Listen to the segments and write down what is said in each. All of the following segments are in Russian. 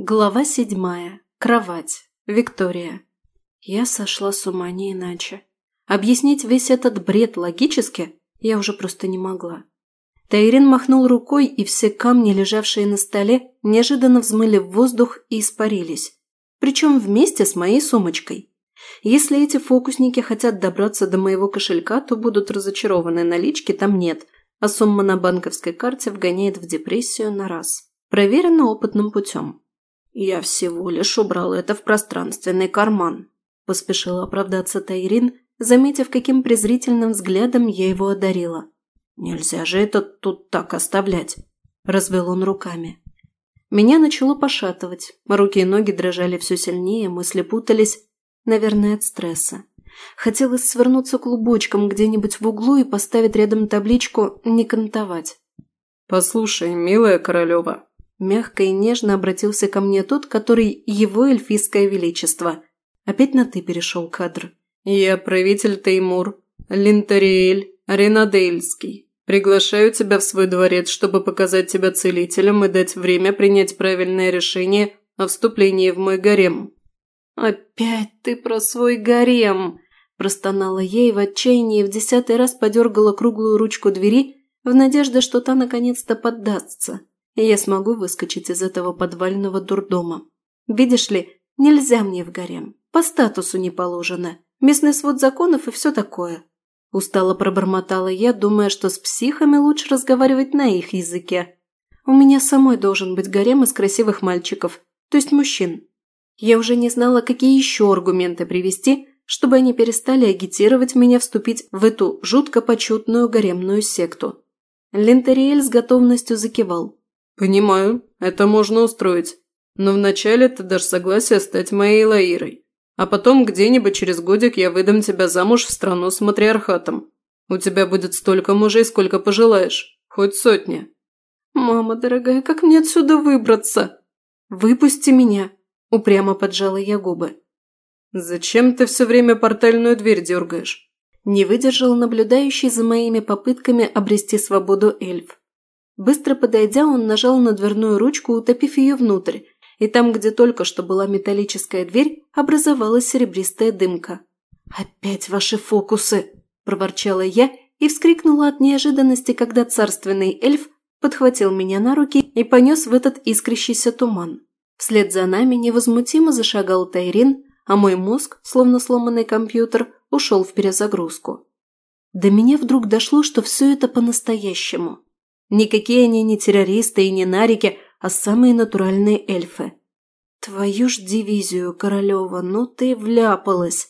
Глава седьмая. Кровать. Виктория. Я сошла с ума не иначе. Объяснить весь этот бред логически я уже просто не могла. Тайрин махнул рукой, и все камни, лежавшие на столе, неожиданно взмыли в воздух и испарились. Причем вместе с моей сумочкой. Если эти фокусники хотят добраться до моего кошелька, то будут разочарованы, налички там нет, а сумма на банковской карте вгоняет в депрессию на раз. Проверено опытным путем. «Я всего лишь убрал это в пространственный карман», – поспешила оправдаться Тайрин, заметив, каким презрительным взглядом я его одарила. «Нельзя же это тут так оставлять», – развел он руками. Меня начало пошатывать, руки и ноги дрожали все сильнее, мысли путались, наверное, от стресса. Хотелось свернуться клубочком где-нибудь в углу и поставить рядом табличку «Не кантовать». «Послушай, милая Королева», Мягко и нежно обратился ко мне тот, который его эльфийское величество. Опять на «ты» перешел кадр. «Я правитель Теймур, Линтариэль, Ренадейльский. Приглашаю тебя в свой дворец, чтобы показать тебя целителем и дать время принять правильное решение о вступлении в мой гарем». «Опять ты про свой гарем!» Простонала и в отчаянии в десятый раз подергала круглую ручку двери в надежде, что та наконец-то поддастся и я смогу выскочить из этого подвального дурдома. Видишь ли, нельзя мне в гарем. По статусу не положено. Местный свод законов и все такое. Устало пробормотала я, думая, что с психами лучше разговаривать на их языке. У меня самой должен быть гарем из красивых мальчиков, то есть мужчин. Я уже не знала, какие еще аргументы привести, чтобы они перестали агитировать меня вступить в эту жутко почетную гаремную секту. Лентериэль с готовностью закивал. «Понимаю, это можно устроить. Но вначале ты дашь согласие стать моей Лаирой. А потом где-нибудь через годик я выдам тебя замуж в страну с матриархатом. У тебя будет столько мужей, сколько пожелаешь. Хоть сотни». «Мама дорогая, как мне отсюда выбраться?» «Выпусти меня!» – упрямо поджала я губы. «Зачем ты все время портальную дверь дергаешь?» Не выдержал наблюдающий за моими попытками обрести свободу эльф. Быстро подойдя, он нажал на дверную ручку, утопив ее внутрь, и там, где только что была металлическая дверь, образовалась серебристая дымка. «Опять ваши фокусы!» – проворчала я и вскрикнула от неожиданности, когда царственный эльф подхватил меня на руки и понес в этот искрящийся туман. Вслед за нами невозмутимо зашагал Тайрин, а мой мозг, словно сломанный компьютер, ушел в перезагрузку. До меня вдруг дошло, что все это по-настоящему. Никакие они не террористы и не нарики, а самые натуральные эльфы. Твою ж дивизию, Королева, ну ты вляпалась.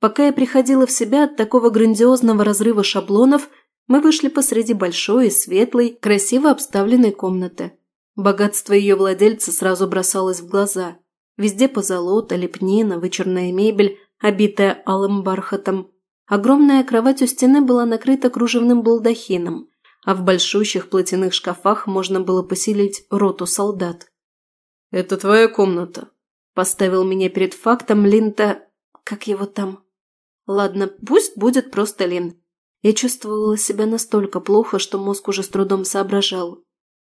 Пока я приходила в себя от такого грандиозного разрыва шаблонов, мы вышли посреди большой светлой, красиво обставленной комнаты. Богатство ее владельца сразу бросалось в глаза. Везде позолота, лепнина, вычурная мебель, обитая алым бархатом. Огромная кровать у стены была накрыта кружевным балдахином, а в большущих платяных шкафах можно было поселить роту солдат. «Это твоя комната», – поставил меня перед фактом Линта... Как его там? Ладно, пусть будет просто Лин. Я чувствовала себя настолько плохо, что мозг уже с трудом соображал.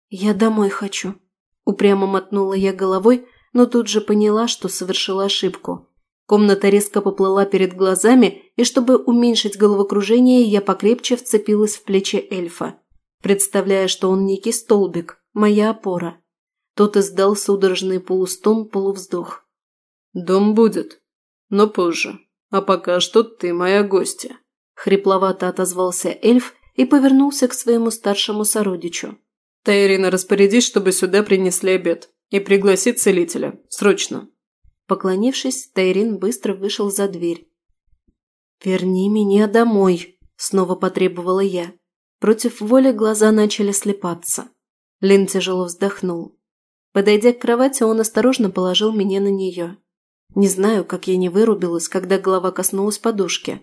«Я домой хочу», – упрямо мотнула я головой, но тут же поняла, что совершила ошибку. Комната резко поплыла перед глазами, и чтобы уменьшить головокружение, я покрепче вцепилась в плечи эльфа представляя, что он некий столбик, моя опора. Тот издал судорожный полустон-полувздох. «Дом будет, но позже. А пока что ты моя гостья», – хрипловато отозвался эльф и повернулся к своему старшему сородичу. «Тайрина, распорядись, чтобы сюда принесли обед. И пригласи целителя. Срочно». Поклонившись, Тайрин быстро вышел за дверь. «Верни меня домой», – снова потребовала я. Против воли глаза начали слепаться. Лин тяжело вздохнул. Подойдя к кровати, он осторожно положил меня на нее. Не знаю, как я не вырубилась, когда голова коснулась подушки.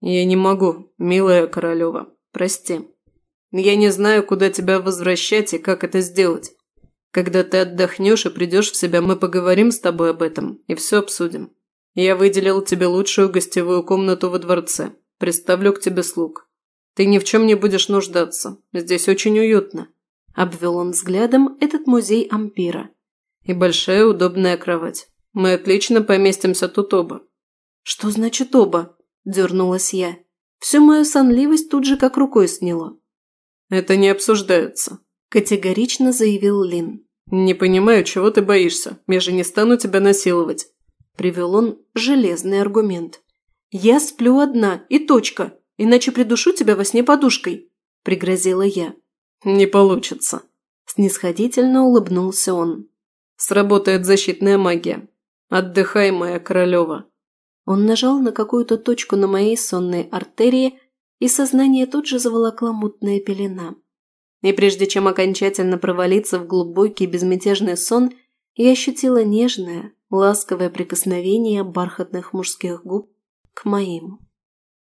«Я не могу, милая Королева. Прости. Я не знаю, куда тебя возвращать и как это сделать. Когда ты отдохнешь и придешь в себя, мы поговорим с тобой об этом и все обсудим. Я выделил тебе лучшую гостевую комнату во дворце. Представлю к тебе слуг. Ты ни в чем не будешь нуждаться. Здесь очень уютно», – обвел он взглядом этот музей ампира. И большая удобная кровать. Мы отлично поместимся тут оба». «Что значит оба?» – дернулась я. Всю мою сонливость тут же как рукой сняло. «Это не обсуждается», – категорично заявил Лин. «Не понимаю, чего ты боишься. Я же не стану тебя насиловать», – привел он железный аргумент. «Я сплю одна, и точка, иначе придушу тебя во сне подушкой», – пригрозила я. «Не получится», – снисходительно улыбнулся он. «Сработает защитная магия. Отдыхай, моя королева». Он нажал на какую-то точку на моей сонной артерии, и сознание тут же заволокла мутная пелена. И прежде чем окончательно провалиться в глубокий безмятежный сон, я ощутила нежное, ласковое прикосновение бархатных мужских губ к моим.